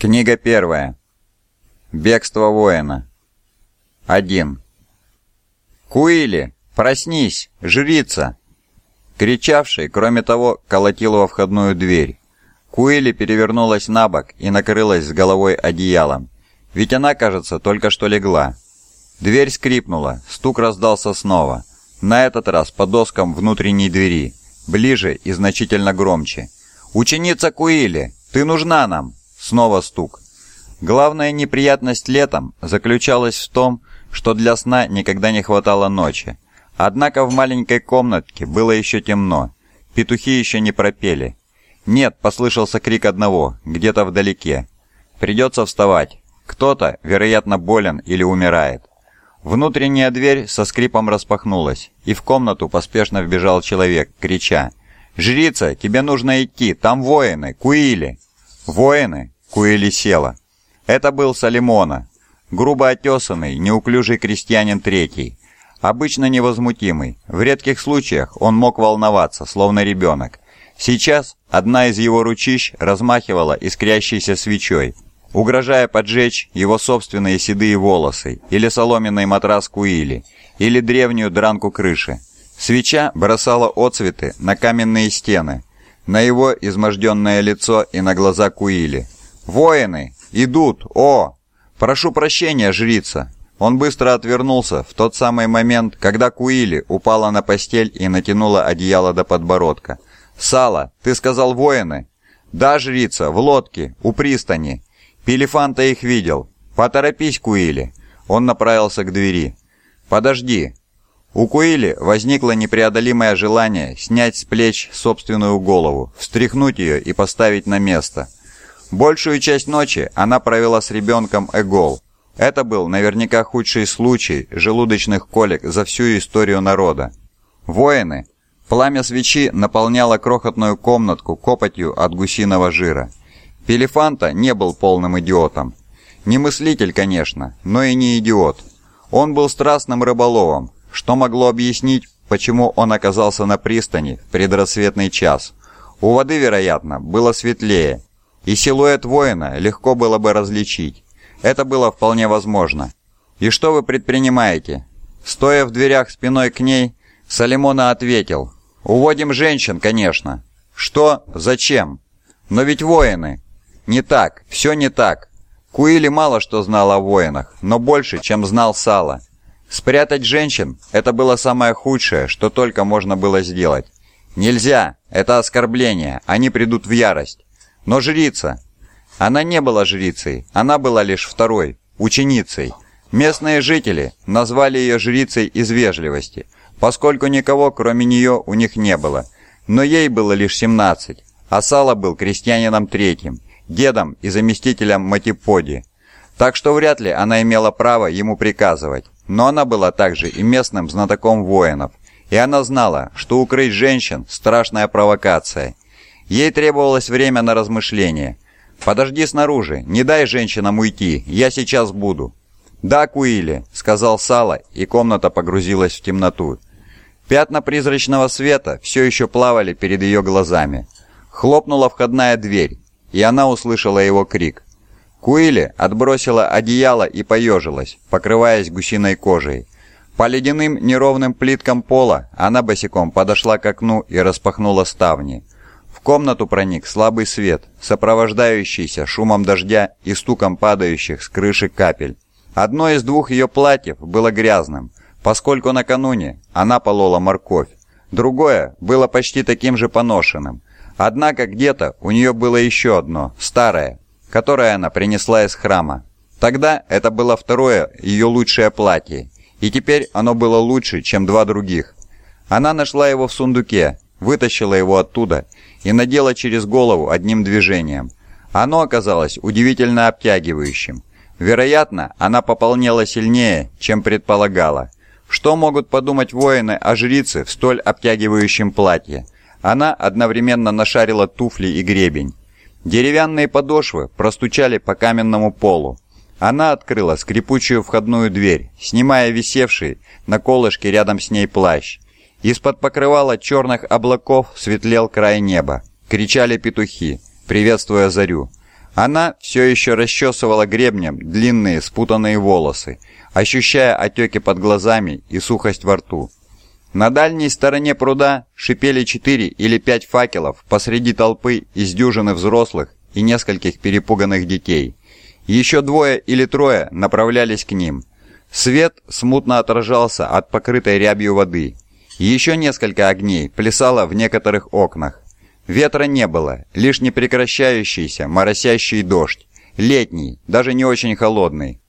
Книга первая. Бегство воина. 1. «Куили! Проснись! Жрица!» Кричавший, кроме того, колотил во входную дверь. Куили перевернулась на бок и накрылась с головой одеялом. Ведь она, кажется, только что легла. Дверь скрипнула, стук раздался снова. На этот раз по доскам внутренней двери, ближе и значительно громче. «Ученица Куили, ты нужна нам!» Снова стук. Главная неприятность летом заключалась в том, что для сна никогда не хватало ночи. Однако в маленькой комнатке было еще темно. Петухи еще не пропели. «Нет», — послышался крик одного, где-то вдалеке. «Придется вставать. Кто-то, вероятно, болен или умирает». Внутренняя дверь со скрипом распахнулась, и в комнату поспешно вбежал человек, крича. «Жрица, тебе нужно идти, там воины, куили!» «Воины?» — Куэли села. Это был Салимона, грубо отесанный, неуклюжий крестьянин третий, обычно невозмутимый. В редких случаях он мог волноваться, словно ребенок. Сейчас одна из его ручищ размахивала искрящейся свечой, угрожая поджечь его собственные седые волосы, или соломенный матрас Куили, или древнюю дранку крыши. Свеча бросала отцветы на каменные стены, на его изможденное лицо и на глаза Куили. «Воины! Идут! О! Прошу прощения, жрица!» Он быстро отвернулся в тот самый момент, когда Куили упала на постель и натянула одеяло до подбородка. «Сала, ты сказал воины?» «Да, жрица, в лодке, у пристани. Пелефанта их видел. Поторопись, Куили!» Он направился к двери. «Подожди, у Куили возникло непреодолимое желание снять с плеч собственную голову, встряхнуть ее и поставить на место. Большую часть ночи она провела с ребенком Эгол. Это был наверняка худший случай желудочных колик за всю историю народа. Воины. Пламя свечи наполняло крохотную комнатку копотью от гусиного жира. Пелефанта не был полным идиотом. Не мыслитель, конечно, но и не идиот. Он был страстным рыболовом, что могло объяснить, почему он оказался на пристани в предрассветный час. У воды, вероятно, было светлее, и силуэт воина легко было бы различить. Это было вполне возможно. «И что вы предпринимаете?» Стоя в дверях спиной к ней, Салимона ответил. «Уводим женщин, конечно». «Что? Зачем?» «Но ведь воины». «Не так, все не так. Куили мало что знал о воинах, но больше, чем знал Сала. Спрятать женщин – это было самое худшее, что только можно было сделать. Нельзя, это оскорбление, они придут в ярость. Но жрица... Она не была жрицей, она была лишь второй, ученицей. Местные жители назвали ее жрицей из вежливости, поскольку никого кроме нее у них не было. Но ей было лишь 17, а Сала был крестьянином третьим, дедом и заместителем Матиподи. Так что вряд ли она имела право ему приказывать. Но она была также и местным знатоком воинов, и она знала, что укрыть женщин – страшная провокация. Ей требовалось время на размышление. «Подожди снаружи, не дай женщинам уйти, я сейчас буду». «Да, Куили», — сказал Сала, и комната погрузилась в темноту. Пятна призрачного света все еще плавали перед ее глазами. Хлопнула входная дверь, и она услышала его крик. Куили отбросила одеяло и поежилась, покрываясь гусиной кожей. По ледяным неровным плиткам пола она босиком подошла к окну и распахнула ставни. В комнату проник слабый свет, сопровождающийся шумом дождя и стуком падающих с крыши капель. Одно из двух ее платьев было грязным, поскольку накануне она полола морковь. Другое было почти таким же поношенным. Однако где-то у нее было еще одно, старое, которое она принесла из храма. Тогда это было второе ее лучшее платье, и теперь оно было лучше, чем два других. Она нашла его в сундуке, вытащила его оттуда и надела через голову одним движением. Оно оказалось удивительно обтягивающим. Вероятно, она пополнела сильнее, чем предполагала. Что могут подумать воины о жрице в столь обтягивающем платье? Она одновременно нашарила туфли и гребень. Деревянные подошвы простучали по каменному полу. Она открыла скрипучую входную дверь, снимая висевший на колышке рядом с ней плащ. Из-под покрывала черных облаков светлел край неба. Кричали петухи, приветствуя зарю. Она все еще расчесывала гребнем длинные спутанные волосы, ощущая отеки под глазами и сухость во рту. На дальней стороне пруда шипели четыре или пять факелов посреди толпы из дюжины взрослых и нескольких перепуганных детей. Еще двое или трое направлялись к ним. Свет смутно отражался от покрытой рябью воды. Еще несколько огней плясало в некоторых окнах. Ветра не было, лишь непрекращающийся, моросящий дождь. Летний, даже не очень холодный,